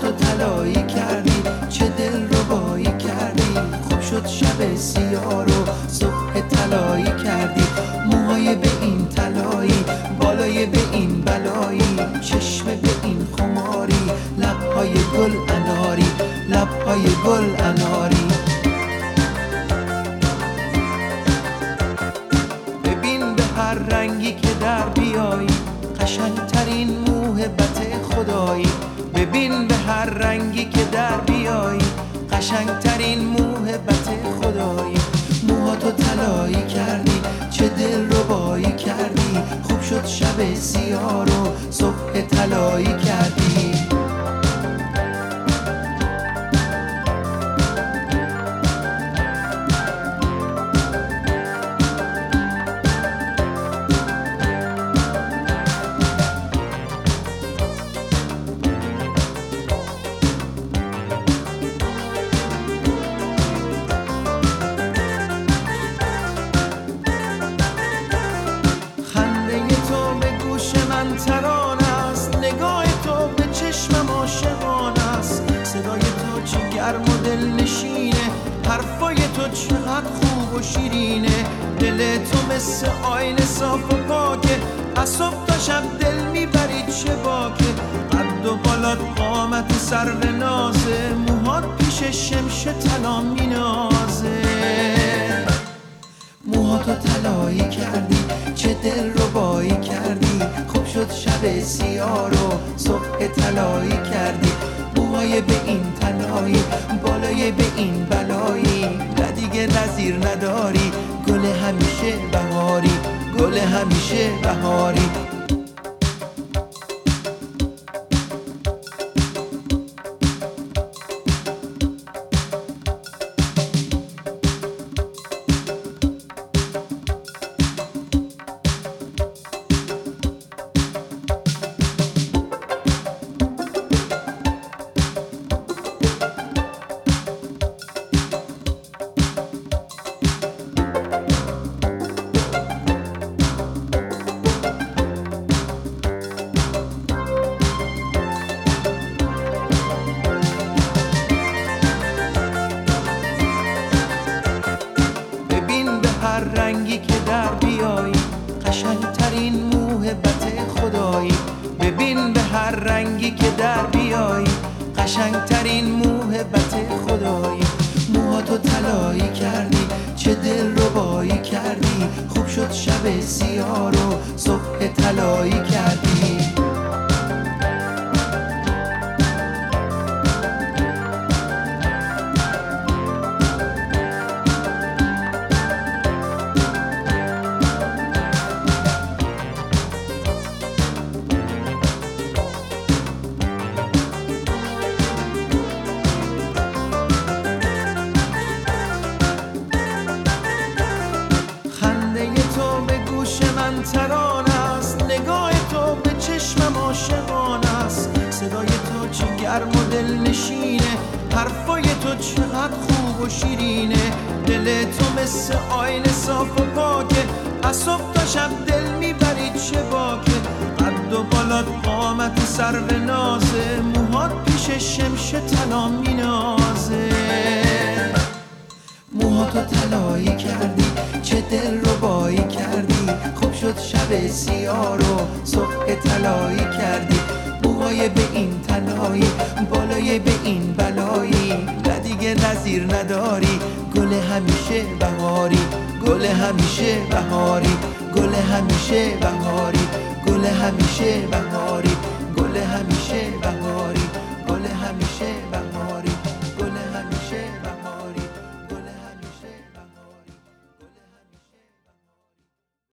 تو تلایی کردی چه دل رو بایی کردی؟ خوب شد شب سیاه رو صبح تلایی کردی. موهای به این تلایی بالای به این بلایی. چشم به این خماری لبهای گل اناری لبهای گل اناری. ببین به هر رنگی که در بیایی قشنگترین موهبت خدایی. ببین به هر رنگی که در بیایی قشنگترین موهبت خدایی موهاتو طلایی کردی چه دل ربایی کردی. خوب شد شب سیاه رو صبح طلایی کردی و شیرینه. دل تو مثل آینه صاف و پاکه. از صبح تا شب دل می‌بری چه باکه. قد و بالات قامت سر نازه. موهات پیش شمش طلا مینازه. موهاتو طلایی کردی چه دل رو بایی کردی. خوب شد شب سیاه رو صبح طلایی کردی. موهای به این طلایی بالای به این بلایی. نظیر نداری گل همیشه بهاری گل همیشه بهاری. خدایی ببین به هر رنگی که در بیایی قشنگترین موهبت خدایی. موهاتو طلایی کردی. چه دل رو بایی کردی. خوب شد شب سیاه رو صبح طلایی کردی شیرینه. دل تو مثل آینه صاف و پاکه. از صبح تا شب دل می‌بری چه باکه. قد و بالات قامت سر نازه. موهات پیش شمش طلا مینازه. موهاتو طلایی کردی چه دل رو بایی کردی. خوب شد شب سیاه رو صبح طلایی کردی. موهای به این طلایی بالای به این بلایی. نظیر نداری گل همیشه بهاری گل همیشه بهاری گل همیشه بهاری گل همیشه بهاری گل همیشه بهاری.